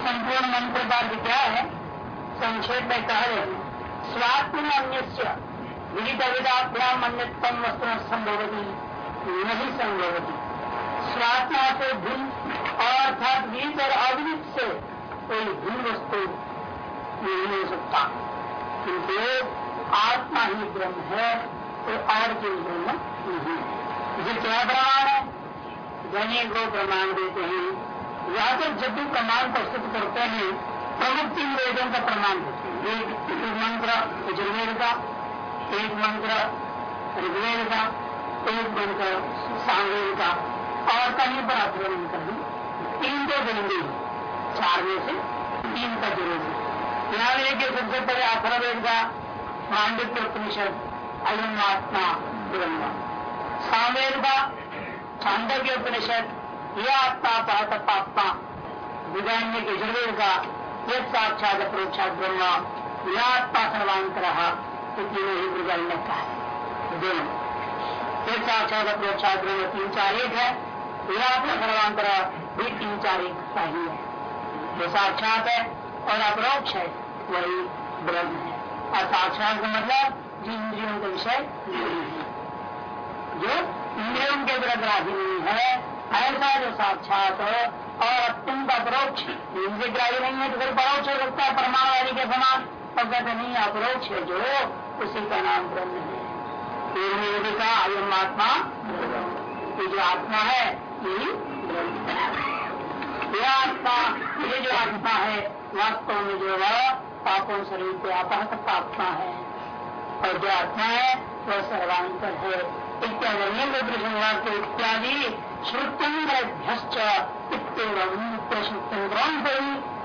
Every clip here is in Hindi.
संपूर्ण मंत्र का क्या है संक्षेप में कह रहे स्वात्म अन्य विविध विधाभ्याम अन्यतम वस्तु संभवती नहीं संभवती स्वात्मा से भिन्न अर्थात विविध और अविदित से कोई भिन्न वस्तु नहीं हो सकता किंतु आत्मा ही ब्रह्म है तो और कोई ब्रह्म नहीं है इसे क्या प्रमाण है। गणे को प्रमाण देते हैं। या तो जब भी प्रमाण प्रस्तुत करते हैं, प्रमुख तीन वेदों का प्रमाण देते हैं। एक मंत्र यजुर्वेद का एक मंत्र, ऋग्वेद का एक मंत्र सांवेद का और कहीं पर अध्ययन कर तीन तो है चार में से तीन का ज़रूरी। यहाँ देखिए सबसे पहले अथर्वेद का मांडित्य उपनिषद अयम आत्मा, ब्रह्म। सामेर का छांदव्य उपनिषद यह आत्मा पात पात्मा विधान्य के यजुर्वेद का यह साक्षात प्रोक्षात ब्रह्म यह आत्मा सर्वांतर तीनों ही मृगण्य का है। दोनों। यह साक्षात प्रोक्षात ब्रह्म तीन चार एक है यह आत्मा सर्वांतर भी तीन चार एक का ही है। जो साक्षात है और अपरोक्ष है, वही ब्रह्म है। और साक्षात का मतलब जिन इंद्रियों का विषय जो इंद्रियों के ग्राही नहीं है। ऐसा जो साक्षात हो, और अत्यंत अपरोक्ष इंद्रिय ग्राही नहीं है तो फिर परोक्ष हो सकता है परमाणु के समान। तब कहते नहीं अपरोक्ष है जो, उसी का नाम ब्रह्म है। का अयम आत्मा ये जो आत्मा है यही यह आत्मा, ये जो आत्मा है, वास्तव में जो है, पापों शरीर को अपहत आत्मा है। और जो आत्मा है, वह सर्वांतर है। इत्यादि श्रुतंग्रभ्यश्च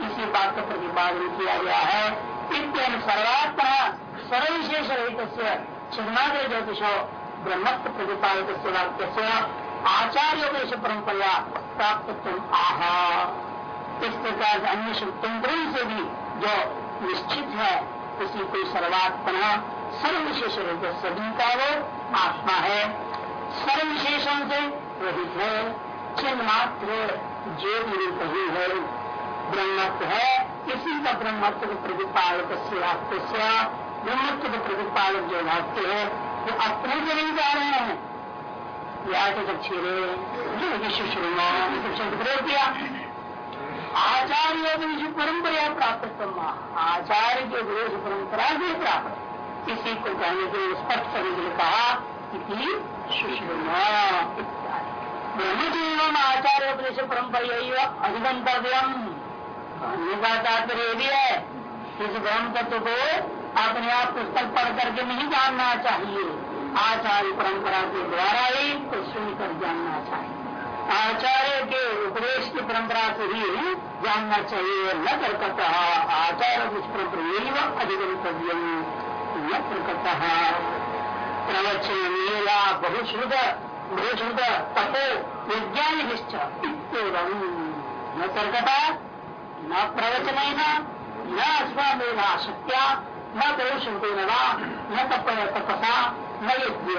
इसी बात का प्रतिपादन किया गया है। इत्यन सर्वात्मा सर्वविशेष रहित छिन्नाग्र ज्योतिषो ब्रह्मत्व प्रतिपादित वाक्य से आचार्योपदेश परंपरा प्राप्त आह। इस प्रकार अन्य श्रुतंत्रों से भी जो निश्चित है, उसी को सर्वात्मा सर्वविशेष रहित सभी का वो आत्मा है। सर्व विशेषण से रहित है। चिन्ह मात्र ज्योति रूप ही है, ब्रह्मत्व है। इसी का ब्रह्मत्व के प्रतिपालक ब्रह्मत्व का प्रतिपालक जो वाक्य है, वो अपने से नहीं जा रहे हैं। या तो दक्षिणे विश्व शब्द प्रयोग आचार्य परंपरा प्राप्त आचार्य के उपदेश परंपरा से प्राप्त इसी को कहने के लिए स्पष्ट करने के लिए कहा कि ब्रह्मजीवन आचार्य उपदेश परंपरा यही अधिगंतव्यम कहने का तात्पर्य भी है इस ब्रह्म तत्व को अपने आप पुस्तक पढ़ करके नहीं जानना चाहिए। आचार्य परंपरा के द्वारा ही तो सुनकर जानना चाहिए। आचार्य के उपदेश की परंपरा से ही जानना चाहिए। न करकत आचार्य दुष्प्रप्रिय अधिगंतव्य न करकत प्रवचन मेला बहुश्रुत बहुश्रुत तपो विज्ञान न कर्कता न प्रवचन न अस्मेला शक्या न बहुश्रुतेन न तप तपसा, न यज्ञ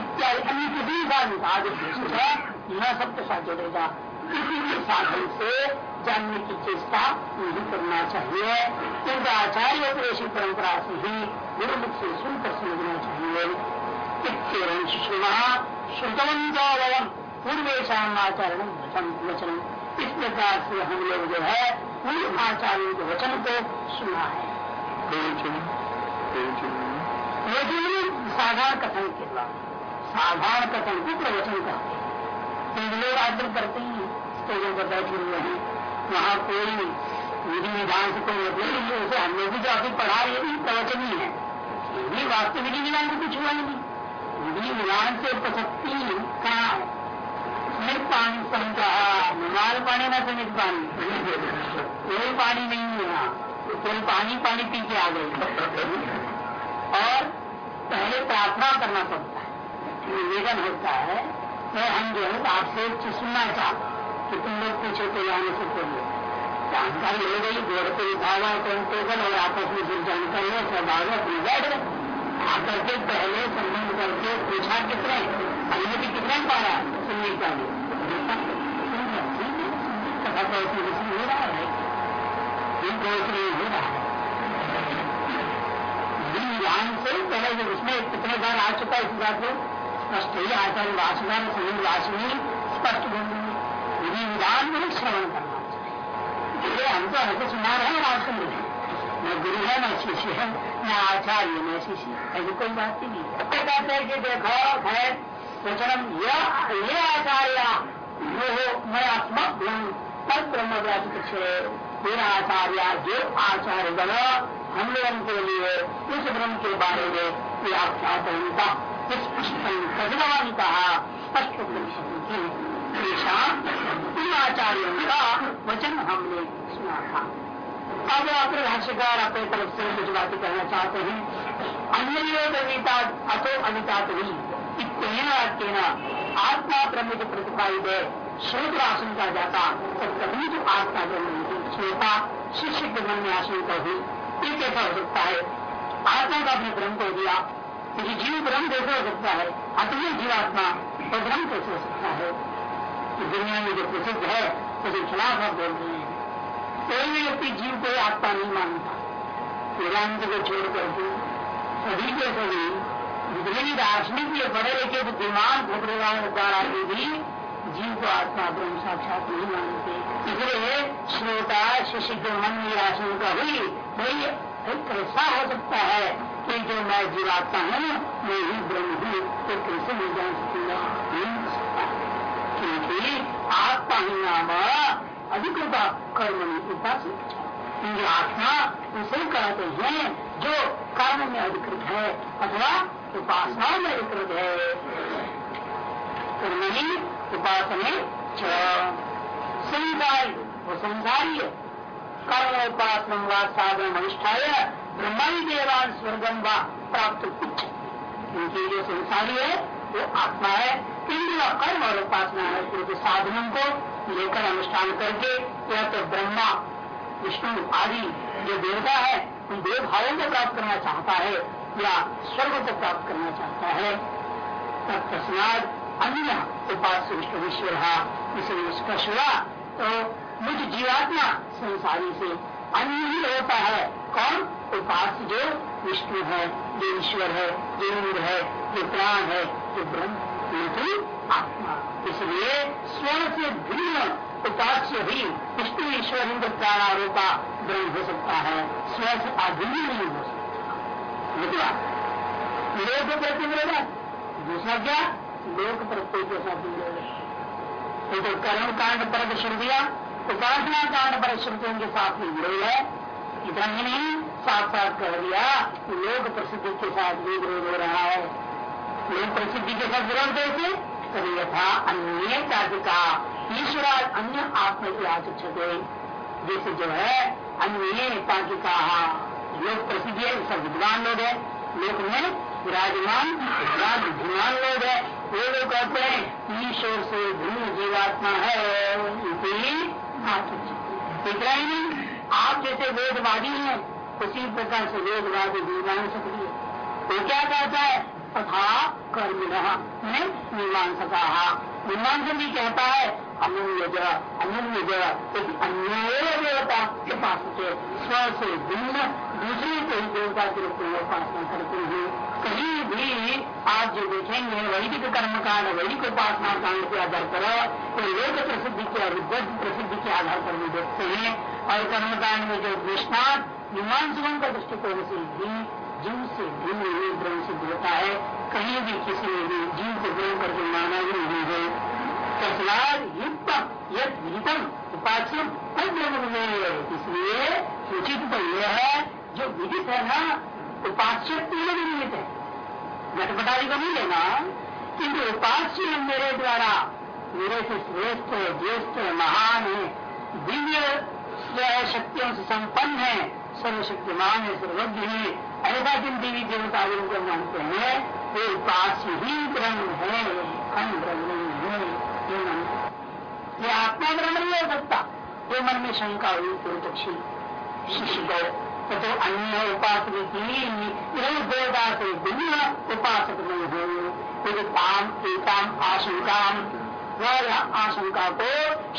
इत्यादि अन्य किसी का निषाद न साथ जोड़ेगा किसी भी साधन से जानने की चेष्टा नहीं करना चाहिए। क्योंकि आचार्य उपदेशी परंपरा से ही गुरुमुख से सुनकर समझना चाहिए श्रुतवंतोवयम पूर्वेशाम आचरण वचन वचन इस प्रकार से हम लोग जो है पूर्व आचार्य के वचन को सुना है। साधारण कथन के बाद साधारण कथन को प्रवचन करते हैं लोग आजकल करते ही स्टेजों पर बैठे हुए हैं वहाँ कोई विधि विधान से कोई मतलब नहीं है, उसे हमने भी जो अभी पढ़ा, ये भी प्रवचन ही। ये भी वास्तव विधि विधान से कुछ हुआ नहीं। विधि विधान से प्रसक्ति कहाँ है? पानी समझा माल पानी ना समित पानी कोई पानी नहीं है यहाँ। कोई पानी पानी पी के आ गए और पहले प्रार्थना करना पड़ता है। निवेदन होता है तो हम जो है आपसे सुनना चाहते कि तुम लोग पीछे तो जाने से पहले जानकारी हो गई गोड़ पे उठावा टेबल और आपस में जो जानकारी है बैठ गए आकर के पहले संबंध करके पूछा कितने अनुमति कितने पाया सुनने का उसमें हो रहा है। पहले उसमें कितने बार आ चुका है, इस बात को स्पष्ट ही आचार्य वासना संबंध वासनी स्पष्ट बोल है विधान में श्रवण करना चाहिए हम तो ऐसे सुना रहे हैं न गुरु है, न शिष्य है, न आचार्य, न शिष्य। ऐसी कोई बात ही नहीं। कहते हैं कि देखो, है? वचनम ये आचार्य जो हो, मैं आत्मक तद ब्रह्म व्यापित मेरा आचार्य, जो आचार्य बना, हम लोगों के लिए, उस ब्रह्म के बारे में व्याख्यात उनका स्पष्ट कहा, स्पष्ट इन आचार्यों का वचन हमने सुना था। अब अपने भाष्यकार अपने तरफ़ से कुछ बातें कहना चाहते हैं। अन्य अविता अतो अविता ही इतने वाक्य आत्मा ब्रह्म जो प्रतिपादित है श्रोत आशंका जाता तब कभी जो आत्मा ब्रह्म श्रोता शिष्य के मन में आशंका हुई ये कैसा हो सकता है। आत्मा का अपने ब्रह्म को दिया। क्योंकि जीव ब्रह्म कैसे हो सकता है? अतुल्य जीवात्मा और ब्रह्म कैसे हो सकता है? दुनिया में जो प्रसिद्ध है उसके खिलाफ आप बोल रहे हैं कोई भी व्यक्ति जीव को आत्मा नहीं मानता। वेदांत को छोड़ करके सभी के सभी जितने दार्शनिक ये बड़े लिखे बुद्धिमान द्वारा भी जीव को आत्मा ब्रह्म साक्षात नहीं मानते। इसलिए श्रोता, शिष्य के मन में आशंका हुई भाई कैसा हो सकता है कि जो मैं जीवात्मा हूँ, मैं ही ब्रह्म हूँ तो कैसे नहीं जान सकूँगा? क्योंकि आत्मा ही नाम अधिकृत कर्म में उपासित क्योंकि आत्मा उसे कहते हैं जो कर्म में अधिकृत है अथवा उपासना में अधिकृत है। कर्म ही उपासने संसारी, वो संसारी है। कर्म उपासना व साधन अनुष्ठाय ब्रह्मी देवान स्वर्गम व प्राप्त कुछ। क्योंकि जो संसारी है, वो आत्मा है। इंद्र कर्म और उपासना है क्योंकि साधनों को लेकर अनुष्ठान करके या तो ब्रह्मा, विष्णु आदि जो देवता है, उन देव भावों को प्राप्त करना चाहता है या स्वर्ग को प्राप्त करना चाहता है। तब तस्माद अन्य उपास्य विश्वेश्वर इसे स्पर्श हुआ तो मुझ जीवात्मा संसारी से अन्य ही होता है। कौन? उपास्य जो विष्णु है, जो ईश्वर है, जो इंद्र है, जो प्राण है, जो ब्रह्म। नहीं आत्मा। इसलिए स्वर्ण से भिन्न उपास्य ही विष्णु ईश्वर इंद्र प्राणारूपा ब्रह्म हो सकता है। स्व से अभिन्न नहीं हो सकता। विरोध प्रति दूसरा क्या? लोक प्रत्यय के साथ जुड़े तो कर्म कांड पर शुरू दिया उपासना कांड पर श्रुतियों के साथ में जुड़े है। इतना ही नहीं साथ साथ कर दिया लोक प्रसिद्धि के साथ भी विरोध हो रहा है। लोक प्रसिद्धि के साथ विरोध कैसे कभी यथा अन्य कार्य का ईश्वर अन्य आत्मा की आत्मयाचते जैसे जो है, अन्य ताकिका लोक प्रसिद्धि सब विद्वान लोग है। लोक में विराजमान बुद्धिमान लोग है। वो लोग कहते हैं, ईश्वर से भिन्न जीवात्मा है इतना ही आप जैसे वेदवादी हैं, उसी प्रकार से वेदवादी सकती है। वो क्या कहता है? तथा कर्म में मीमांसका। मीमांस भी कहता है अमूल्य अमूल्य अन्य देवता के पास स्व से भिन्न, दूसरे को ही देवता के रूप में उपासना करते हैं। कहीं भी आप जो देखेंगे, वैदिक कर्म कांड वैदिक उपासना कांड के आधार पर, कोई लोक प्रसिद्धि के विद्वत प्रसिद्धि के आधार पर भी देखते हैं। और कर्मकांड में जो विष्णात मीमांसकों का दृष्टिकोण से भी जीव से भिन्न ब्रह्म सिद्ध होता है। कहीं भी किसी ने भी जीव को ब्रह्म करके माना ही नहीं है। तस्वार युक्तम यद उपास्यम ब्रह्म इसलिए उचित तो यह है, जो विदित है ना उपास्य तीन निमित्त है। घटपटारी को नहीं लेना, किंतु उपास्य मेरे द्वारा, मेरे से श्रेष्ठ ज्येष्ठ महान है, दिव्य शक्तियों से संपन्न है, सर्वशक्तिमान है, सर्वज्ञ है ऐसा जिन देवी देवता को मानते हैं, वो उपास्य ही ब्रह्म है, हम ब्रह्म नहीं है, ये मानते ये आत्मा ब्रह्म नहीं हो सकता जो मन में शंका हुई पूर्व शिष्य को तो अन्य उपासक देवता से भिन्न उपासक नहीं हो यदि काम एकाम आशंका वह आशंका को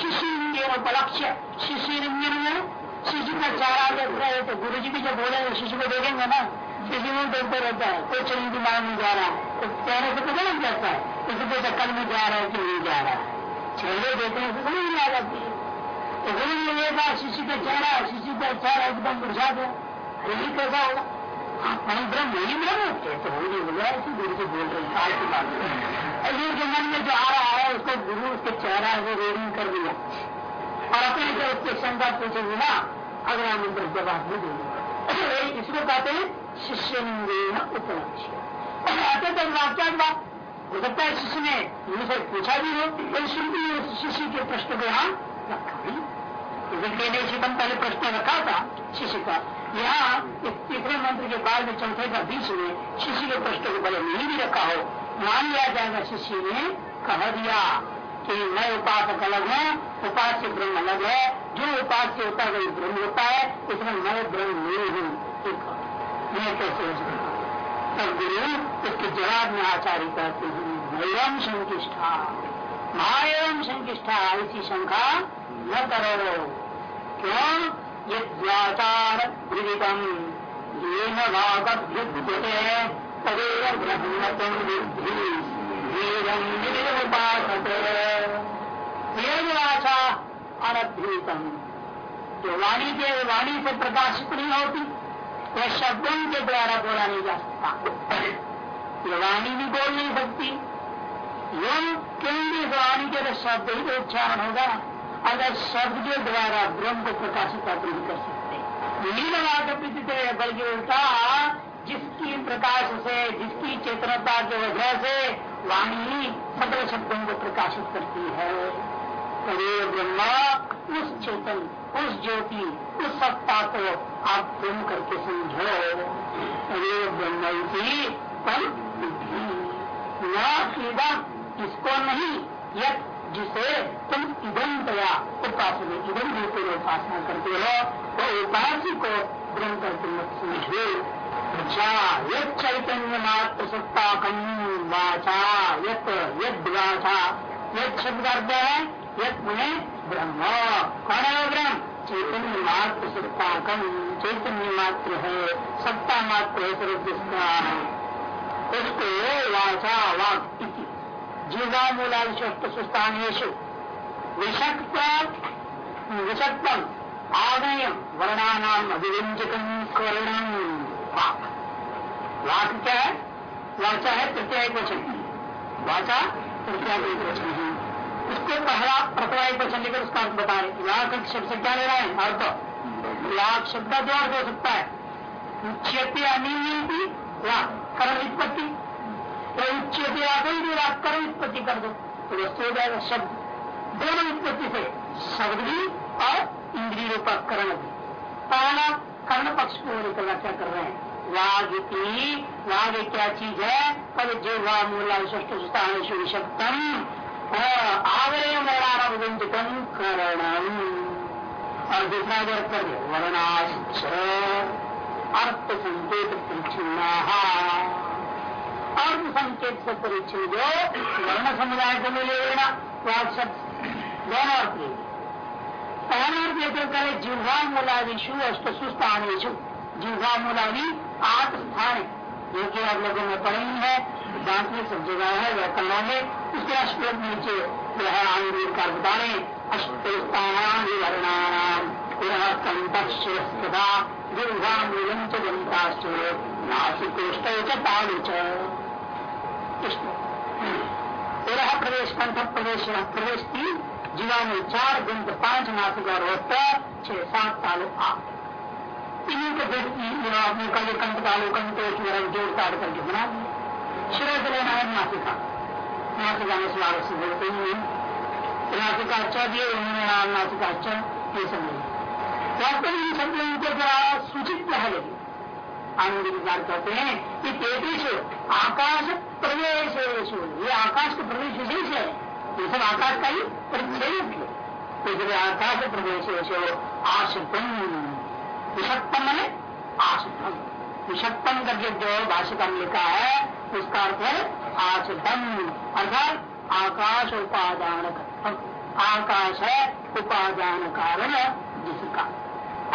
शिष्य उपलक्ष्य में शिशु का चारा देख रहे तो गुरु जी भी जब बोले शिशु को देखेंगे ना, शिशु में देखते रहता है कुछ नहीं दिमाग में जा रहा है तो चेहरे से पता लग जाता है किसी को कल में जा रहा है कि नहीं जा रहा है। चेहरे देते हैं तो समझ नहीं आ जाती तो गुरु जी ये बात शिशु का चेहरा शिशु का चेहरा एकदम बुझा दो अरे, ये कैसा होगा? हाँ ब्रह्म वही ब्रह्म तो बोला ऐसे गुरु से बोल रहे हैं की बात ये जो मन में जो आ रहा है, उसको गुरु, उसके चेहरा से रीडिंग कर दिया। और अपने जो उसके शंका पूछेंगे ना अगला मंत्र जवाब भी देंगे इसको कहते हैं शिष्य उपलक्ष्य। आते तो वाक्या बात हो सकता है शिष्य ने मुझसे पूछा भी हो तो श्रुति शिष्य के प्रश्न को यहाँ रखा शिकम पहले प्रश्न रखा था, शिष्य का। यहाँ तीसरे मंत्र के बाद में चौथे का बीच में शिष्य के प्रश्न को पहले नहीं भी रखा हो, मान लिया जाएगा शिष्य ने, कह दिया। कि मैं उपासक अलग है, उपास्य ब्रह्म अलग है। जो उपास्य होता है वही ब्रह्म होता है, इसमें मैं ब्रह्म नहीं हूँ। मैं कैसे तब गुरु इसके जवाब में आचार्य कहते हैं नैवम संकिष्ठा महाएवं संकिष्ठा ऐसी शंका न करो क्यों? यदाचार विदितम। ये न भागभ्युद्यते तदेव ब्रह्म अनभ्यूतम जो वाणी के वाणी से प्रकाशित नहीं होती वह शब्दों के द्वारा बोला नहीं जा सकता वाणी भी बोल नहीं सकती योग केंद्रीय वाणी के शब्द ही उच्चारण होगा अगर शब्द के द्वारा ब्रह्म को प्रकाशित आप नहीं कर सकते नीलवाद बल्कि उल्टा जिसकी प्रकाश से जिसकी चेतनता के वजह से वाणी सकल शब्दों को प्रकाशित करती है। तवे ब्रह्मा उस चेतन, उस ज्योति, उस सत्ता को आप ब्रह्म करके समझो। तवे ब्रह्म की पर इसको नहीं यद जिसे तुम इधम दया उपासना इधम रूप उपासना करते हो, वो उपास्य को ब्रह्म करके मत समझो। चैतन्य मात्र सत्ता कम वाचा यत यद शब्द अर्थ है यद मुने ब्रह्म। कौन है ब्रह्म? चैतन्य मात्र सत्ता कम चैतन्य मात्र है सत्ता मात्र है सर्व जिसका उसको वाचा वाक जीवा मूला विशक्त सुस्थानेश विषक्त विषक्तम आदय, वर्णानाम अभिव्यंजकम करणम वाक वाक क्या है? वाचा है, तृतीय वचन वाचा, तृतीय वचन है उसको पहला एक वचन लेकर उसका अर्थ रहे वाक शब्द से क्या ले रहा है? अर्थ। वाक शब्द जो अर्थ हो सकता है? उच्चते अनियति वाक कर्म उत्पत्ति? तो उच्चते आगे वाक कर्म उत्पत्ति कर दो तो वस्तु हो जाएगा शब्द। दोनों उत्पत्ति से शब्द भी और इंद्रिय रूपक करण भी। पहला कर्ण पक्ष को लेकर व्याख्या कर रहे हैं। क्या चीज़ है? पद जीवा मूला विशिष्ट विषक्तम आवरे वर्णारविंदितम करणम। और दूसरा कर अर्थ संकेत परिचिन्ना अर्थ संकेत से परिचिन जो वर्ण समुदाय को मिले वाक शब्द। दोनों अर्थ पहला अर्थ ये तो करे जिह्वा मूलादिशु अष्ट सुस्थानेशु जिह्वा मूलादि आठ स्थान जो कि आप लोगों ने पढ़ी है। दांत में सब जगह है व्याकरणों में। उसके श्लोक नीचे जो है आंगीर का बता रहे तेरह प्रदेश कंठ प्रदेश प्रदेश तीन जीवा में चार, गुंत पाँच, नासिक और छह, सात तालु आठ। इन्हीं को फिर आपने कल कंठ कालो कंठोष जोड़ काट करके बना दिया शिव से लेना है नासिका। नासिका में स्वागत से बोलते ही है नासिका अच्छा दिए, उन्होंने नाम नासिका अच्छा ये नहीं। वास्तव में शब्दों उनके द्वारा सूचित है? लेकिन आनंद विचार कहते हैं कि तेतीश आकाश प्रवेश ये आकाश का प्रवेश विशेष है। ये सब आकाश का ही परिच्छेद है। तो आकाश प्रवेश आशुतम विषक्तम मैंने आश्रितम विषक्तम करके जो भाषिकम लिखा है, उसका अर्थ है आश्रितम अर्थात आकाश उपादान आकाश है उपादान कारण जिसका।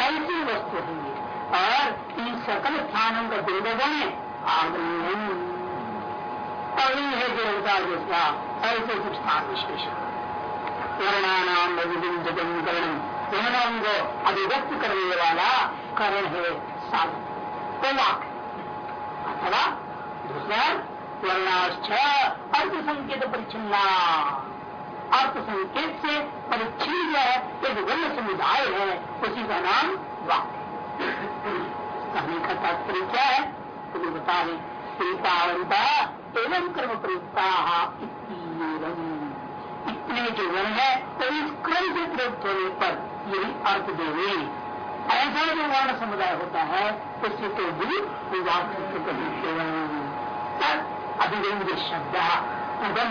ऐसी वस्तु है ये। और इन सकल स्थानों का दुर्गों में आगमन। तभी है जो जिसका ऐसे कुछ स्थान विशेष। वर्णानाम विभिन्न करण। वर्णों को अभिव्यक्त करने वाला करण है साधन अथवा दूसरा वर्णाश्च अर्थ संकेत परिचिन्ना अर्थ संकेत से परिच्छिन्न जो है एक वर्ण समुदाय है उसी का नाम वाक कहने का तात्पर्य क्या है तुम्हें बता दें प्रीतावंता एवं कर्म प्रयुक्ता इतने जो वर्ण है तो इस क्रम से प्रयुक्त होने पर यही अर्थ देवे ऐसा जो वर्ण समुदाय होता है, उससे तो भी विवाद अभिव्यंग शब्द उदम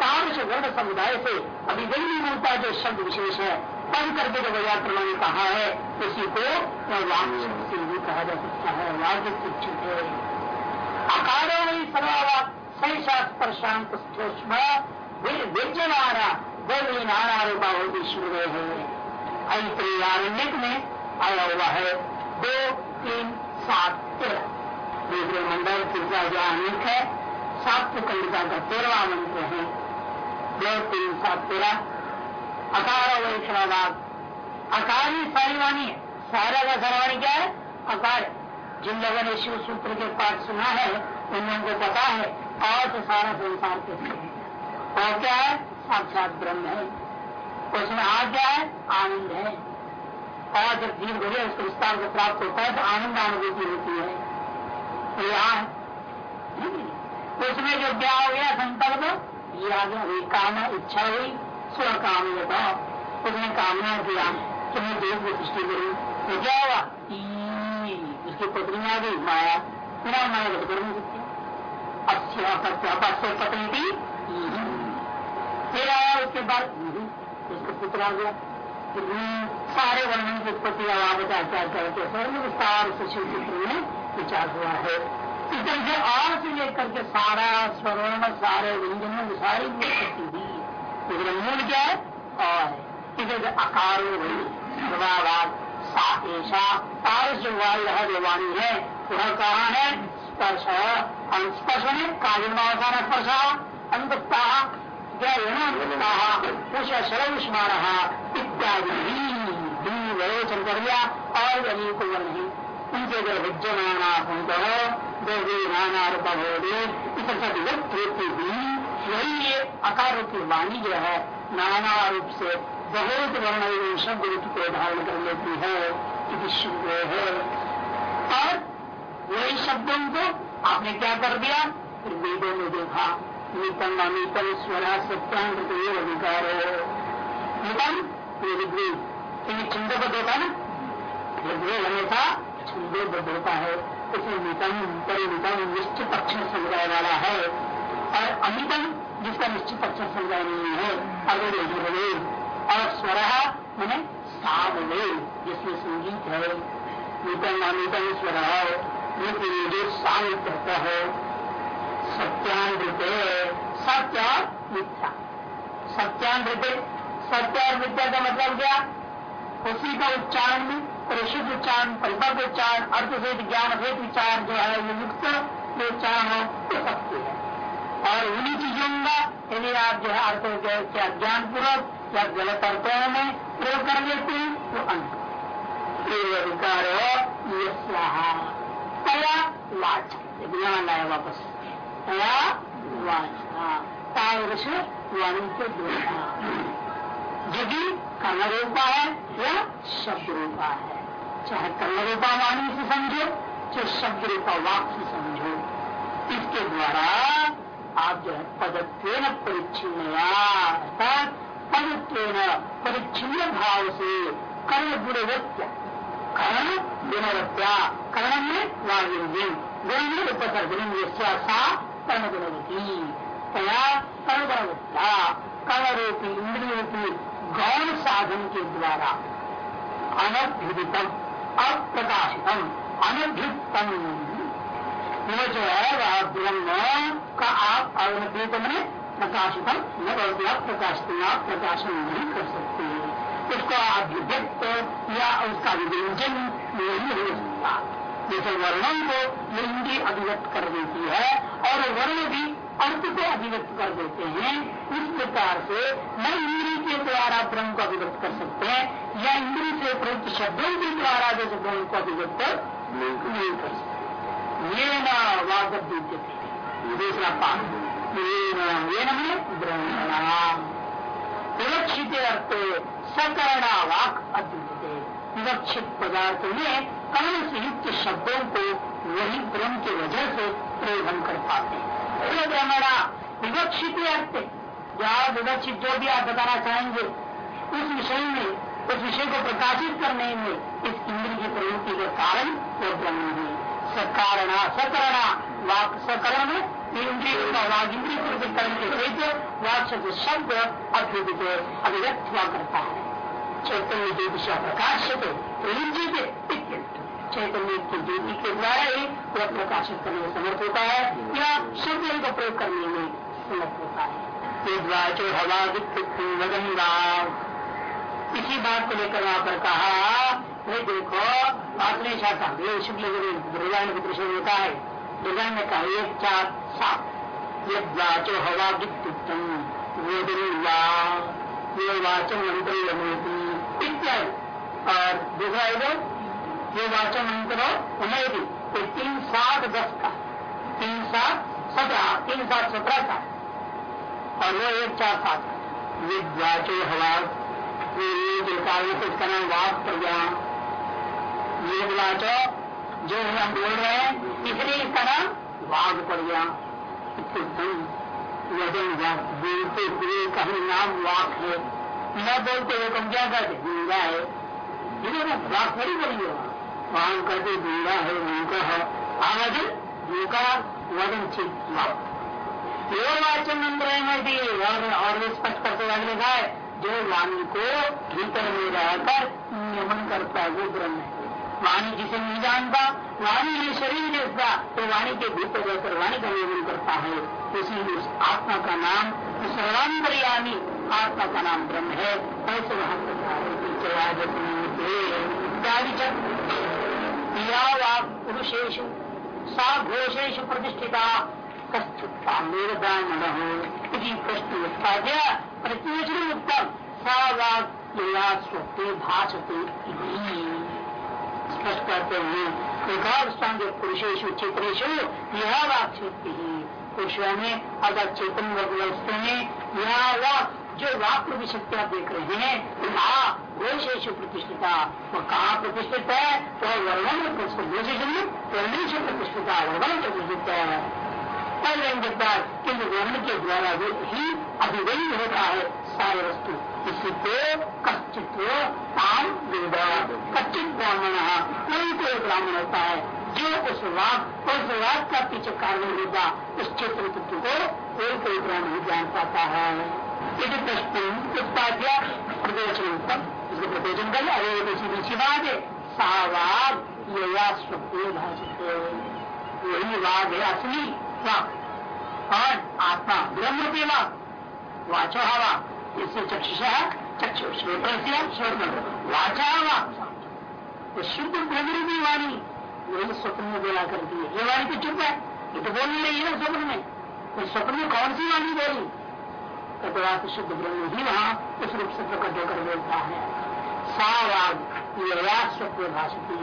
तारस वर्ण समुदाय से अभिव्यंगी होता जो शब्द विशेष है तब करके जो व्याकरण ने कहा है, उसी को वाक से भी कहा जा सकता है। वाक्य शिक्षित है। अकारो वही सर्वावाक सैषा स्पर्शांत स्थोष्म विद्यमाना गौरी नाना रूपा होती शुरू है ऐत्रेयारण्यक में आया हुआ है। दो, तीन, सात, तेरह। दूसरे मंडल तिरका जो अनेक है। सात कंडिका का तेरहवा मंत्र है। दो, तीन, सात, तेरह। अकार वैष्णवाद अकारी सारीवाणी है सारा का सरवाणी क्या है? अकार जिन लोगों ने शिव सूत्र के पाठ सुना है, उन लोगों को पता है, और तो सारा संसार के है। और क्या है? साक्षात ब्रह्म है। उसमें आ क्या है, आनंद है। और जब जीव घड़े उसको विस्तार को प्राप्त होता है तो आनंद अनुभूति होती है। यहाँ उसमें जो क्या हो गया संकल्प ये आ गया हुई कामना, इच्छा हुई स्व काम उसने कामना किया कि मैं देव को सृष्टि करूँ। तो क्या हुआ? उसकी पत्नी आ गई, माया। बिना माया को कर नहीं सकती। अस्य पत्नी थी। उसके बाद उसका पुत्र आ गया सारे वर्णन की उत्पत्ति क्या कहते सर्व विस्तार से शिव चित्र में विचार हुआ है। इस तरह से और से लेकर के सारा स्वर्ण, सारे व्यंजनों की सारी उत्पत्ति हुई इसलिए मूल क्या है? और इसे अकार सर्वावाद तार जो वाणी है वह कहा है? स्पर्श स्पर्श में कालिमावसाना स्पर्श अंतता शरविष्मान इत्यादि विवेचन कर दिया और अनेक वर्ण है उनके जो विद्यमाना देवी नाना रूप इस व्यक्त होती हुई वही ये अकार की वाणी जो है नाना रूप से बहुत वर्ण शब्द रूप को धारण कर लेती है है और वही शब्दों को आपने क्या कर दिया? फिर वेदों में देखा। नीतम अमितम स्वर सत्यांग अधिकार नीतम ऋग्वेद छंदोबद्ध होता है ना ऋग्वेद हमेशा छंदोबद्ध होता है। इसमें नीतम परिमितम निश्चित अक्षर समुदाय वाला है। और अमितम जिसका निश्चित अक्षर समुदाय नहीं है अगर और स्वर मैंने सामवेद जिसमें संगीत है। नीतम अमितम स्वर जो सामित कहता है। सत्यान्वित सत्य और मिथ्या सत्यान्वित सत्य और मिथ्या का मतलब क्या? उसी का उच्चारण में परिशुद्ध उच्चारण परिपक्व उच्चारण अर्थ से ज्ञान भेद विचार जो है वो मुक्त जो उच्चारण हो, वो सत्य है। और उन्हीं चीज़ों का, यदि आप जो है, अर्थ क्या ज्ञान पूर्वक या गलत अर्थों में प्रयोग कर लेते हैं तो अंत अधिकार है हो यह वाच। ज्ञान लाया वापस। तया वाचा। तादृश वाणी के द्वारा जो कि कर्ण रूपा है या शब्द रूपा है। चाहे कर्ण रूपा वाणी से समझो, चाहे शब्द रूपा वाक से समझो। इसके द्वारा आप जो है पदत्व परिच्छिन्न अर्थात पदत्व परिच्छिन्न भाव से कर्ण गुणवत्या कर्ण गुणवत्या, कर्ण में वायुर्जिन गुण उपसर्जन सा कर्ण गुणवती तया कर्ण गुणवत्ता इंद्रियोपी गौण साधन के द्वारा अनभ्युदितम अप्रकाशितम अनभ्युतम वो जो है वह ब्रह्म का आप अनभ्युत मैंने प्रकाशितम न प्रकाशित प्रकाशन नहीं कर सकते उसका अभिव्यक्त या उसका विभेजन नहीं हो सकता जैसे वर्णों को इंद्री अभिव्यक्त कर देती है और वर्ण भी अर्थ को अभिव्यक्त कर देते हैं इस प्रकार से न इंद्री के द्वारा ब्रह्म को अभिव्यक्त कर सकते हैं, या इंद्री से प्रयुक्त शब्दों के द्वारा जैसे ब्रह्म को अभिव्यक्त नहीं कर सकते। ये न वाद दूसरा पाठ। ये न विवक्षित अर्थ सकरणा वाक अद्वित विवक्षित पदार्थ में कर्ण से युक्त शब्दों को वही ब्रह्म की वजह से प्रयोग कर पाते हैं। ब्रह्मणा, विवक्षित अर्थ जहाँ विवक्षित जो भी आप बताना चाहेंगे, उस विषय में, उस विषय को प्रकाशित करने में इस इंद्र की प्रवृत्ति के कारण वो ब्रह्म है। सकारणा, सकरणा, वाक सकरण, इंद्रिय वाघ इंद्रिय करण के सहित वाक शब्द अद्वित अभिव्यक्त हुआ करता है। चैतन्य ज्योतिष प्रकाश प्रयुज्य चैतन्य की ज्योति के द्वारा ही वह प्रकाशित करने में समर्थ होता है, या शब्द को प्रयोग करने में समर्थ होता है। इसी बात को लेकर वहाँ पर कहा देखो नहीं चाहता ये शुक्ल ब्रह्मांड के दृश्य होता है। ब्रह्मांड ने कहा, एक चार सात। ये वाचो हवा वेदनिर्वा ये वाचन मंत्र इत्यादि। और दूसरा इधर ये वाचन मंत्र उन्हें भी तो तीन सात दस का, तीन सात सत्रह, तीन सात सत्रह का। और वो एक चार सात। विद्वाचो हवाज जो कार्य से इसका नाम वाक प्रज्ञान वाचो जो हम बोल रहे हैं इसलिए इसका नाम वाघ प्रज्ञा वज़न बोलते हुए कहीं नाम वाक है। न बोलते हुए कम क्या कहते है? वाक थोड़ी बोलिए वहाँ वहाँ कहते दूँगा है उनका है आवाज़ उनका वज़न चित ये वाचन मंत्र भी और और स्पष्ट करते लिखा है जो वाणी को भीतर में रहकर नियमन करता है वो ब्रह्म है वाणी जिसे नहीं जानता वाणी ये शरीर जिसका तो वाणी के भीतर रहकर वाणी का नियमन करता है उसी उस आत्मा का नाम सर्वांतरयामी आत्मा का नाम ब्रह्म है ऐसे वहाँ प्रकार इत्यादि या वाक पुरुषेश सा घोषेश प्रतिष्ठिता कश्चित्तान प्रश्न उत्पाद्य प्रतिवचन उत्तम सा भाषते स्पष्ट करते हैं एक और स्थान पुरुषेश चित्रेशु यह वाक शक्ति पुरुषों में अगर चेतन व्यवस्था में यह वाक जो वाक आप देख रहे हैं वहाँ घोषेश प्रतिष्ठिता वो कहाँ प्रतिष्ठित है? तो वर्णन प्रतिष्ठित वर्णेश प्रतिष्ठिता वर्णन प्रतिष्ठित है। किंतु वर्ण के द्वारा ही अभिवही होता है सारे वस्तु इसी को कश्चित ताम वेद कच्चित ब्राह्मण कोई कोई ब्राह्मण होता है। जो उस वाक उस वाक का पीछे कारण होगा उस क्षेत्र को कोई कोई ब्राह्मण जान पाता है। यदि प्रश्न उत्पाद्य इसको प्रदर्शन कर अरे किसी दूसरी बात है सावाग या स्वप्न भाषते वही वाग है असली और आत्मा ब्रह्म के वाक वाचो हवा इससे चक्षुष, चक्षु वाचा तो शुद्ध वाणी, वही स्वप्न में बोला करती है। ये वाणी तो चुप है, ये तो बोल नहीं रही है स्वप्न में। तो स्वप्न में कौन सी वाणी बोली? तत्वात शुद्ध ब्रह्म ही वहाँ उस रूप से प्रकट होकर बोलता है। सावाग ये स्वप्न भाषती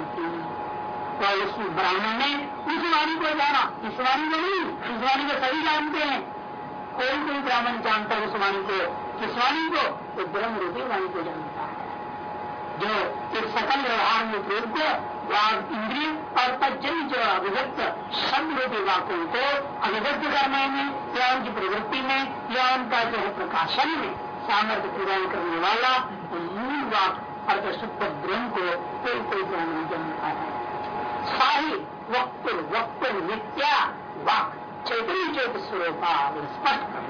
तो इस ब्राह्मण ने उस वाणी को जाना। इस वाणी को नहीं, इस वाणी को सभी जानते हैं। कोई कोई ब्राह्मण जानता है उस वाणी को, किस वाणी को? तो ब्रह्म रूपी वाणी को जानता है। जो एक सकल व्यवहार में प्रयुक्त वाग इंद्रिय और तजन जो अभिव्यक्त शब्द रूपी वाकों को अभिव्यक्त करने में या उनकी प्रवृत्ति में या उनका जो है प्रकाशन में सामर्थ्य प्रदान करने वाला मूल वाक अर्थ शुद्ध ब्रह्म को कोई कोई ज्ञान नहीं जानता है। साही वक्त वक्त नित्या वाक चैतन्य चैत स्वरूपा स्पष्ट कर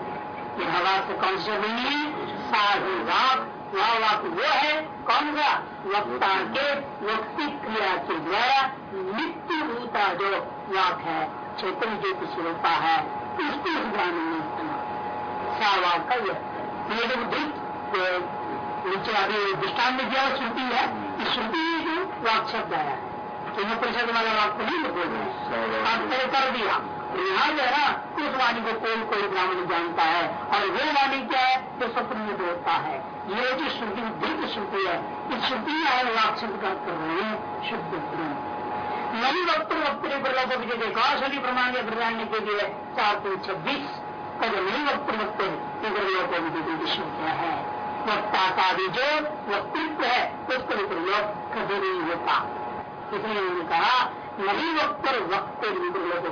यह वाक कौन से नहीं साही वाक वह वाक वो है कौन सा वक्ता के व्यक्ति क्रिया के द्वारा नित्य रूपा जो वाक है चैतन्य जो कुछ होता है उसको उस ब्राह्मण ने सावाग का यह ये जो धृत नीचे दृष्टान में दिया श्रुति है श्रुति जो वाक शब्द आया है। तो परिषद वाला वाक्य नहीं बोल रहे आप तय कर दिया। यहाँ जो है ना उस वाणी को कोई कोई ब्राह्मण जानता है। और वो वाणी क्या है? जो स्वप्न में बोलता है। ये जो श्रुति दृढ़ श्रुति है, इस श्रुति है वाक शब्द का कर रहे हैं, शुद्ध नई वक्त वक्त प्रलोक विजय देखा शनि प्रमाण के प्रधान के लिए चार सौ छब्बीस का जो नई वक्त वक्त प्रलोक विषय क्या है? वक्ता का भी जो वक्तृत्व है, उसको प्रयोग कभी नहीं होता। इसलिए उन्होंने कहा नहीं वक्त वक्त लोग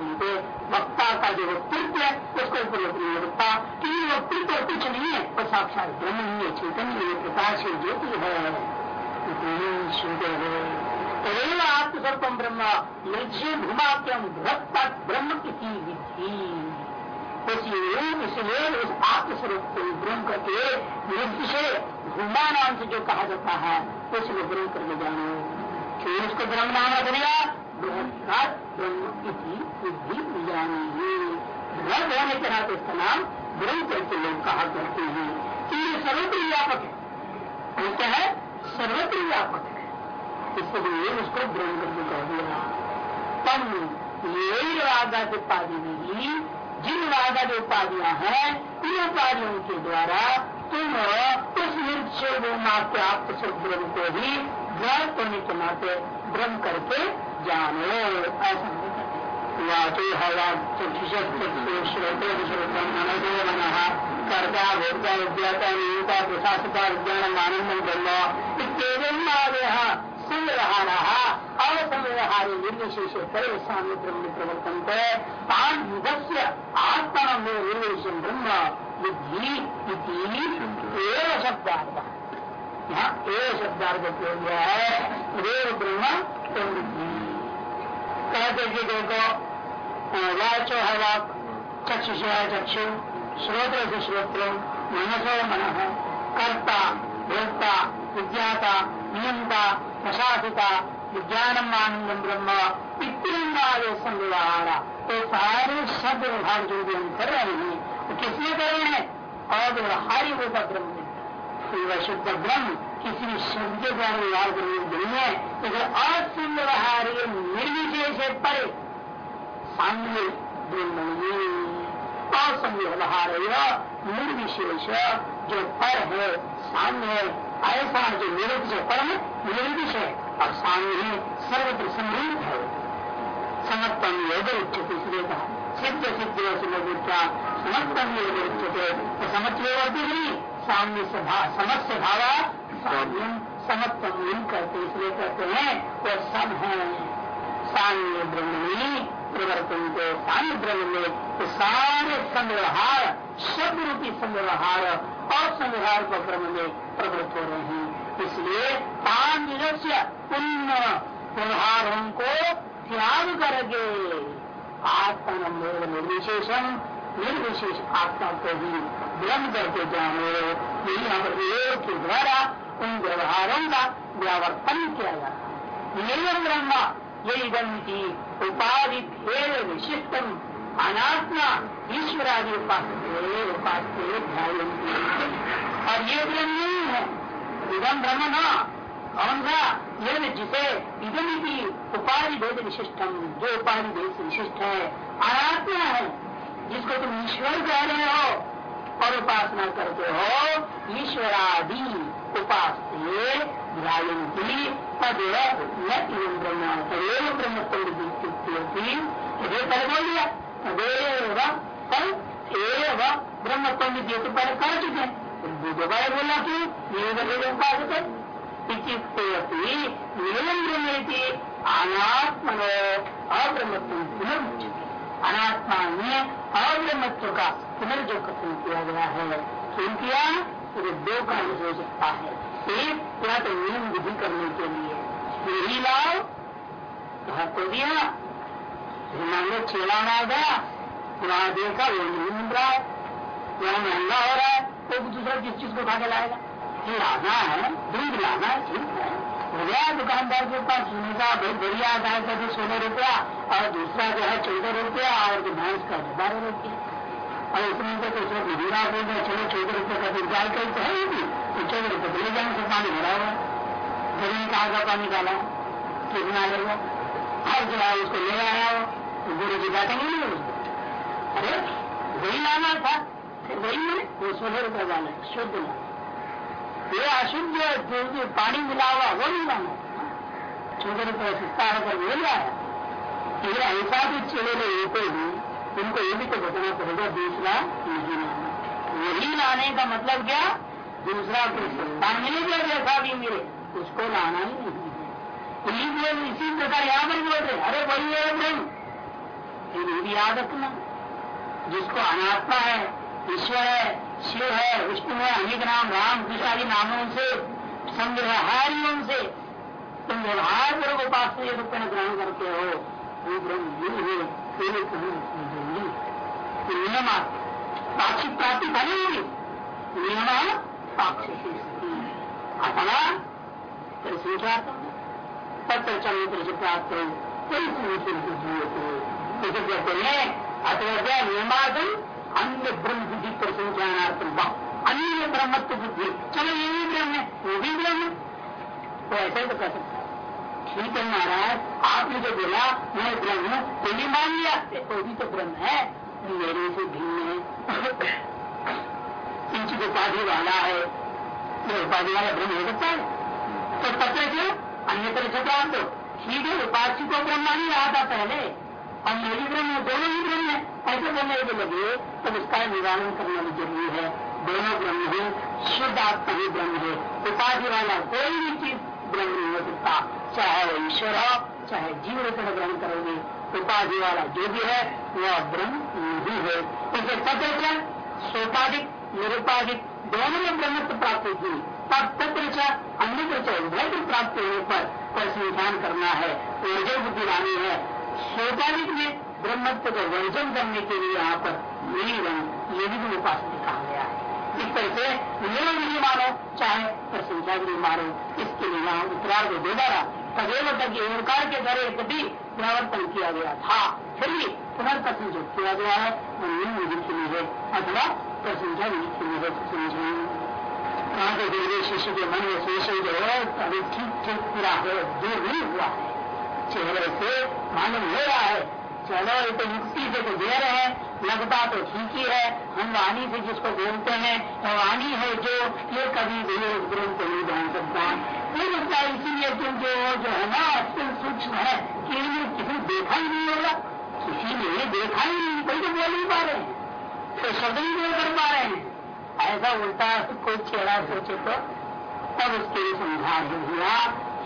वक्ता का जो वक्तृत्व है, उसको प्रयोग नहीं होता कि वक्तृत्व कुछ नहीं है और साक्षात ब्रह्म नहीं है चैतन्य है प्रकाश है ज्योति है। तदेव आत्मस्वरूपम ब्रह्म निर्जय भूमाक्यम भक्ता ब्रह्म की विधि इसलिए उस आत्मस्वरूप को ब्रह्म करके निर्दिशय भूमा नाम से जो कहा जाता है उसमें ब्रह्म करके जानो। क्यों उसको ब्रह्म नाम रख दिया? ब्रह्म की के नाते इसका नाम ब्रह्म करके लोग कहा करते हैं। कि ये सर्वत्र व्यापक है। क्या है? सर्वत्र व्यापक है। इसलिए उसको ब्रह्म करके कह दिया। तम ये रागाद उपाधि नहीं, जिन रागाद उपाधियाँ हैं, इन उपाधियों के द्वारा तुम उस निरीक्षे वो मात्र आप ब्रह्म को भी ज्ञात होने के नाते ब्रह्म करके जानो वाचो हवा श्रोते श्रोतम मनसो मन कर्ता भोक्ता विद्याता नियुक्ता प्रशासता विज्ञान आनंदम ब्रह्म इतम संग्रहाणा असंग्रहारे निर्विशेष करे ब्रह्म प्रवर्तन आत्मा में ब्रह्म बुद्धि शब्दार्थ यहाँ शब्दार्थ गया है देव ब्रह्म कहते कि देखो वाचो है वाक चक्षुष है चक्षु श्रोत्र से श्रोत्र मनसो मन, कर्ता, भोक्ता, विज्ञाता नियंता प्रशासिता विज्ञानम आनंदम ब्रह्म इतने संव्यवहार तो सारे शब्द विभाग जो भी हम कर रहे हैं, वो किसने कर रहे हैं अव्यवहारी होता ब्रह्म शुद्ध ब्रह्म। किसी शब्द के व्यवहार करने नहीं है लेकिन असंव्यवहार्य निर्विशेष परे सामने ब्रह्म असंव्यवहार निर्विशेष जो पर है सामने है ऐसा जो निरंतर पर है निर्विश है, और सामने है सर्वत्र समृद्ध है। समत्तम योग उच्चते इसलिए कहा सिद्ध सिद्ध समझ समत्तम योग उच्चते तो समझ नहीं? साम्य समस्य भावा साम्यम समत्व नहीं करते इसलिए कहते हैं, वो सब है। साम्य ब्रह्म में प्रवर्तन को साम्य ब्रह्म में तो सारे संव्यवहार शब्द रूपी संव्यवहार और संव्यवहार को क्रम में प्रवृत्त हो रहे हैं। इसलिए पाँच दिवसीय उन व्यवहारों को त्याग करके आत्मा निर्विशेषम निर्विशेष आत्मा को ही ब्रह्म करके जानो। यही हम योग के द्वारा उन व्यवहारों का व्यावर्तन किया जाता है ब्रह्म, यही गंती उपाधि भेद विशिष्टम, अनात्मा, ईश्वरादि उपास्य उपास्य और ये ब्रह्म नहीं है। इधम ब्रह्म न कौन सा ये जिसे इधम की उपाधि भेद विशिष्टम। जो उपाधि भेद विशिष्ट है, अनात्मा है, जिसको तुम ईश्वर कह रहे हो, और उपासना करते हो, ईश्वरादि। उपास ध्यायंती पद ब्रह्म तदेव तदेव कल एव उपास है अनात्मनो अब्रह्मत्व पुनर्मुच्यते अनात्मा में अव्यमत्व का पुनर्जो कथन किया गया है क्यों किया तो दो काम हो सकता है। एक या तो नियम विधि करने के लिए यही लाओ, कहा तो दिया? चेला आ गया वहाँ देखा वो नहीं मिल रहा है। वहाँ महँगा हो रहा है तो दूसरा किस चीज़ को उठा के लाएगा लाना है, दूध लाना है, ठीक है। दुकानदार के पास सुने का बहुत बढ़िया का जो सोलह रुपया, और दूसरा जो है चौदह रुपया, और जो भैंस का बारह रुपया। और उसमें तो कुछ लोग हीरा बोल रहे चलो चौदह रुपये का तो जाल कहीं तो है ही तो चौदह रुपये ले जाने से पानी भरा हुआ कहा का पानी डाला कितना लेगा हर जो है उसको ले आया हो तो गुरु जी बैठेंगे नहीं उसको अरे, वही लाना था वही में वो सोलह रुपये वाला शुद्ध लाना। ये अशुद्ध पानी मिला हुआ वो नहीं लाना। चौदह रुपये सस्ता होकर वो ले आया ये ऐसा भी चले लेते ही उनको ये भी तो बताना पड़ेगा, दूसरा नहीं लाना का मतलब क्या? दूसरा सस्ता मिले या जैसा भी मिले, उसको लाना ही नहीं है। इसी प्रकार यहाँ पर बोल रहे अरे वही है ब्रह्म। ये भी याद रखना। जिसको अनात्मा है, ईश्वर है, शिव है, विष्णु है, अनेक नाम राम कृष्ण नामों से संग्रह हरियों से, तुम व्यवहार पूर्वक उपास रूप में ग्रहण करते हो वो ब्रह्म है। नियम पाक्षिक प्राप्ति बनी होगी नियम पाक्षिक अथवा संख्या पत्र चरित्र से प्राप्त हो हैं अथवा नियमादन अन्य ब्रह्म बुद्धि पर संख्यानार्थम अन्य ब्रह्मत्व बुद्धि चलो ये भी ब्रह्म है वो भी ब्रह्म तो ऐसे तो कर सकता है। ठीक है महाराज, आपने जो बोला मैं ब्रह्म हूँ तो भी मान लिया। वो भी तो ब्रह्म है। मेरे से भिन्न है। किंचित उपाधि वाला है। ये उपाधि वाला ब्रह्म हो सकता है। तो पत्र से अन्य तरह से प्राप्त हो। ठीक है उपाधि को ब्रह्म नहीं रहा था पहले। और मेरी ब्रह्म दोनों ही ब्रह्म है। ऐसे बोलने के लगे तो उसका निवारण करना भी ज़रूरी है। दोनों ब्रह्म है शुद्ध आत्मा ही ब्रह्म है। उपाधि वाला कोई भी चीज़ ब्रह्म नहीं हो सकता चाहे वो ईश्वर हो, चाहे जीव रूप में ग्रहण करोगे, उपाधि वाला जो भी है, वह ब्रह्म नहीं है। इसे तत्र सोपाधिक, निरुपाधिक, दोनों में ब्रह्मत्व प्राप्त हुई तब तत्र अन्य उभय प्राप्त होने पर परिसंख्यान करना है। ऊर्जा बुद्धि लानी है। सोपाधिक में ब्रह्मत्व को वर्जन करने के लिए यहाँ पर नहीं रंग ये भी उपासना कहा इस तरह से नियम नहीं मानो, चाहे प्रशंसा भी मारो, इसके लिए यहाँ उत्तरार्थ दोबारा सदैव तक ओंकार के द्वारा कभी परिवर्तन किया गया था। फिर भी पुनर्कथन जो किया गया है, वो नियम विधि के लिए अथवा प्रशंसा विधि के लिए समझे कहा शिष्य के मन में शेष जो है अभी ठीक ठीक पूरा है, दूर नहीं हुआ है। चेहरे से मालूम हो रहा है चलो ये तो युक्ति से तो रहे हैं, लगता तो ठीक ही है। हम वाणी से जिसको बोलते हैं तो वाणी है जो ये कभी भी उस ग्रंथ को नहीं जान सकता। लगता है इसीलिए क्योंकि वो जो है ना, अत्यंत सूक्ष्म है, कि इन्हें किसी देखा ही नहीं होगा। ने देखा ही नहीं, कोई तो बोल नहीं पा रहे हैं। तो शब्द ही बोल कर पा रहे हैं। ऐसा उल्टा कोई चेहरा सोचे तो तब उसके लिए समझा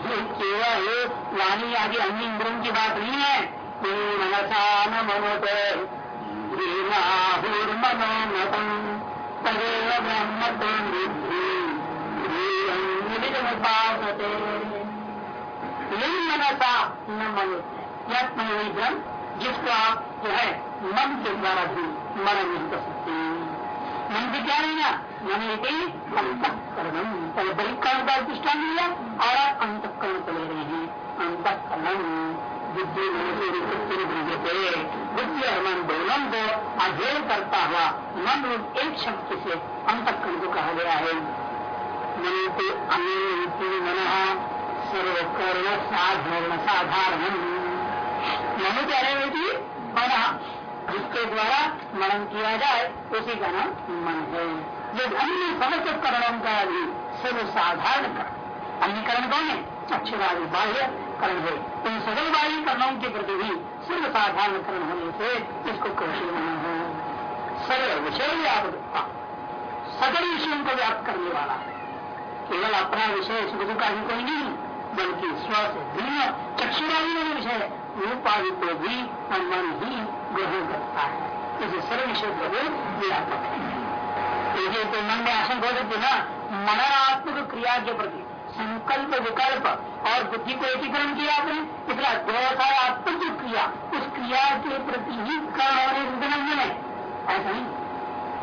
ये केवल वाणी आदि अन्य इंद्रों की बात नहीं है। मनसा न मनोते मनोमतम तदेव मनसा न मनोते यह जिसको आप जो है मन के द्वारा भी मनन नहीं कर सकते मन की क्या ना मन एक अंतकरणम पहले बहिकरण का दृष्टान लिया और आप अंतकरण को ले रहे हैं अंतकरण बुद्धि बुद्धि और मन दोनों को अध्ययन करता हुआ मन रूप एक शब्द से अंतकरण को कहा गया है। मन को अमीर मन सर्वकर्ण साधारण साधारण मन कह रहे हुए थी मन, जिसके द्वारा मनन किया जाए, उसी का नाम मन है। जो अन्य समस्त करणों का भी सर्व साधारण करण अन्य करण कौन है? चक्षुरादि बाह्य करण है। इन सगल बाह्य करणों के प्रति भी सर्व साधारण करण होने से इसको कौशल मन है। सगल विषय व्यापकता सगल विषयों को व्याप्त करने वाला है। केवल अपना विषय सुख का ही कोई नहीं, बल्कि स्व से भिन्न चक्षुरादि विषय, रूपादि को भी मन ही ग्रहण करता है। इसे सर्व विषय को व्यापक है देखिए तो मन में आशंका हो सकती ना, मननात्मक क्रिया के प्रति। संकल्प विकल्प और बुद्धि को एकीकरण किया आपने। इसलिए व्यवसायत्मक जो क्रिया। उस क्रिया के प्रति ही कर्ण विभिन्न है। ऐसा नहीं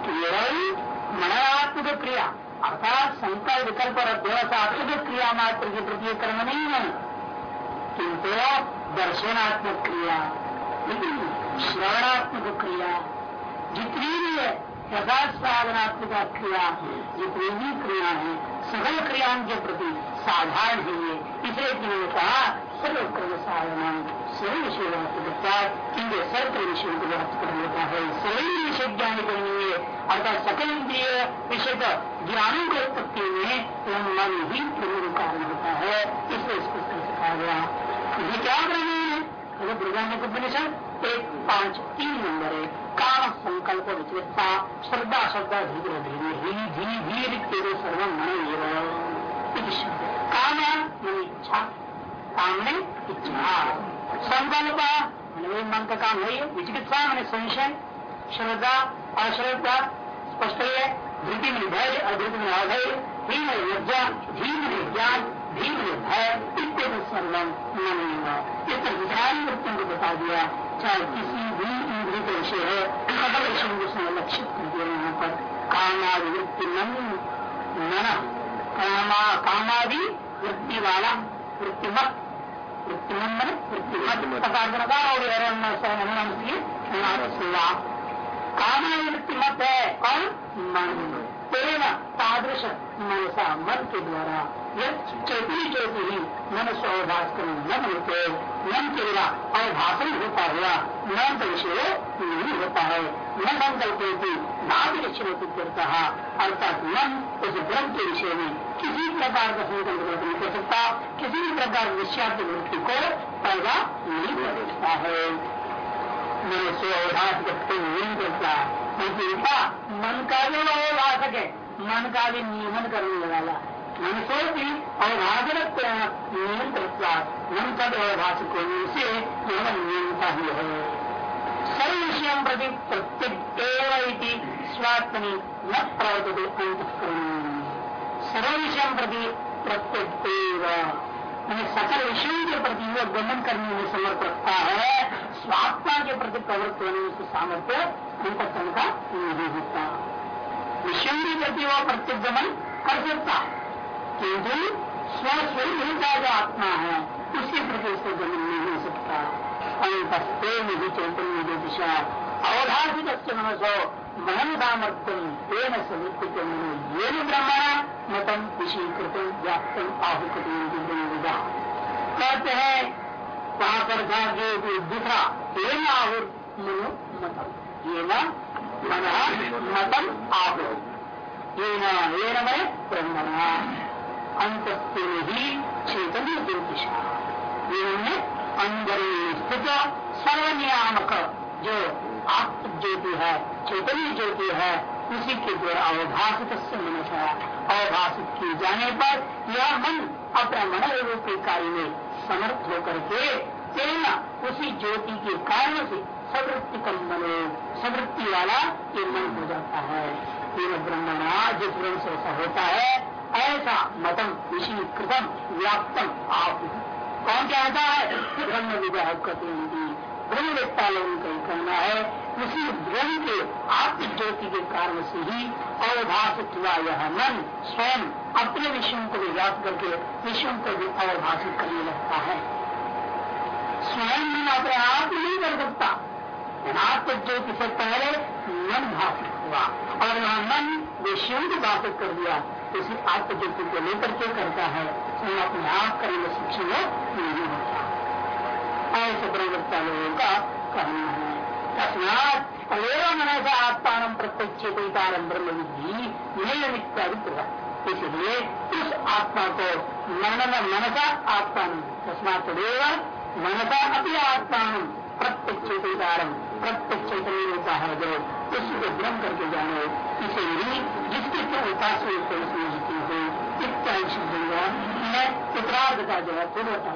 केवल मननात्मक क्रिया, अर्थात संकल्प विकल्प और व्यवसायत्मक क्रिया मात्र के प्रति कर्म नहीं है। किंतु दर्शनात्मक क्रिया श्रवणात्मक क्रिया, जितनी भी है यथा साधनात्मक क्रिया, जितनी भी क्रिया है सकल क्रियाओं के प्रति साधारण है ये इसलिए जिन्होंने कहा सर्वक्रम साधन सभी विषय क्योंकि सर्वत्र विषय को व्यक्त कर लेता है। सभी विषय ज्ञान करनी है अर्थात सकल इंद्रिय विषय का ज्ञानों की उत्पत्ति में मन ही प्रमुख कारण होता है। इसलिए इसको कहा गया। ये क्या करना है? उपनिषद। एक, पाँच, तीन नंबर है। काम संकल्प विचलिता श्रद्धा श्रद्धा, धीरे धीरे धीरे धीरे धीरे तेरे सर्व मन काम मन इच्छा, काम ने इच्छा। संकल्प वही मन का काम है। विचिकित्सा मैंने संशय, श्रद्धा, अश्रद्धा स्पष्ट है धृति में धैर्य अधृति में अधैर्य। धीम लज्जा धीम ज्ञान भीम भय, इत्यादि सर्वम मन इस विधान वृत्तियों को बता दिया। चाहे किसी भी इंद्रिय का विषय है सकल उसने लक्षित कर दिया यहाँ पर कामादिवृत्ति मन मन कामा कामादि वृत्ति वाला वृत्तिमत वृत्तिमन मन वृत्तिमत प्रकार और कामना वृत्तिमत है और मन तेना तादृश मनसा मन के द्वारा चौथी चौथी मन स्वभाष कर न मिलते मन के द्वारा अवभाषण होता हुआ मन का विषय नहीं होता है न संकल्प नाभिलक्षण करता है, अर्थात मन उस ब्रह्म के विषय में किसी प्रकार का संकल्प नहीं कर सकता, किसी भी प्रकार विषयार्थ वृत्ति को पैदा नहीं कर सकता है। मन से अवभाष करते नहीं करता मन का भी अवभाषक है, मन का भी नियमन करने वाला है। मनसो भी अवभाषक नियंत्रण मन का भी अवभाषक होने से यह नियमता ही है। सर्व विषय प्रति प्रत्येक स्वात्मनि न प्रवर्तते अंतकरण। सर्व विषय प्रति प्रत्येक सकल विषयों के प्रति वह गमन करने में समर्थ रखता है, स्वात्मा के प्रति प्रवृत्त होने में सामर्थ्य अंतकरण का नहीं होता। विषय के प्रति वो प्रत्युगमन कर सकता किंतु स्वस्वरूप का जो आत्मा है। उसके प्रति उसको गमन नहीं हो सकता। अंतस्ते निधि चैतन्य जो दिशा। अवधार्थित मनसो मन सामर्थ्यम तेन समित ये भी ब्रह्मण मतम विषीकृत व्याप्तम आहुकृत कहते हैं, वहाँ पर जाके दूसरा तेन आहुर मनो मतम ये न मन मतम आहु ये न मैं ब्रह्मणा। अंत ही ज्योतिषा ये अंदर स्थित सर्वनियामक जो आत्म ज्योति है चैतन्य ज्योति है, उसी के द्वारा अवभाषित मनुष्य अवभाषित किए जाने पर यह मन अपने मन रूप कार्य में समर्थ होकर के तेना उसी ज्योति के कारण से सवृत्ति कम मनो सवृत्ति वाला ये मन हो जाता है। ब्रह्मणा, जिस ब्रह्म से ऐसा होता है ऐसा मतम विषय कृतम, व्याप्तम आप कौन कहता है? ब्रह्म विवाह कहते ब्रह्म व्यक्ता लोगों का कहना है। उसी ब्रह्म के आत्म ज्योति के कारण से ही अवभाषित हुआ यह मन स्वयं अपने विषयों को भी व्याप्त करके विषयों को भी अवभाषित करने लगता है। स्वयं मन अपने आप नहीं कर सकता। आत्म ज्योति से पहले मन भाषित हुआ और वह मन विषयों को भाषित कर दिया। इसी आत्म ज्योति को लेकर के करता है तो अपने आप करने सक्षम नहीं होता ऐसे प्रवृत्ता लोगों का कहना है। तस्मात मन से आत्मान प्रत्यक्ष चेतारम ब्रह्म विधि नियम इत्यादि इसलिए उस आत्मा को मन मनसा आत्मा तस्मात मनसा अपनी आत्मा प्रत्यक्ष चेतारम प्रत्यक्ष चैतन्य होता है जो उसी को भ्रम करके जाने इसे भी जिसके उपास समझती हो, इत्यादि शब्द मैं उत्तरार्ध का जो है। पूर्वता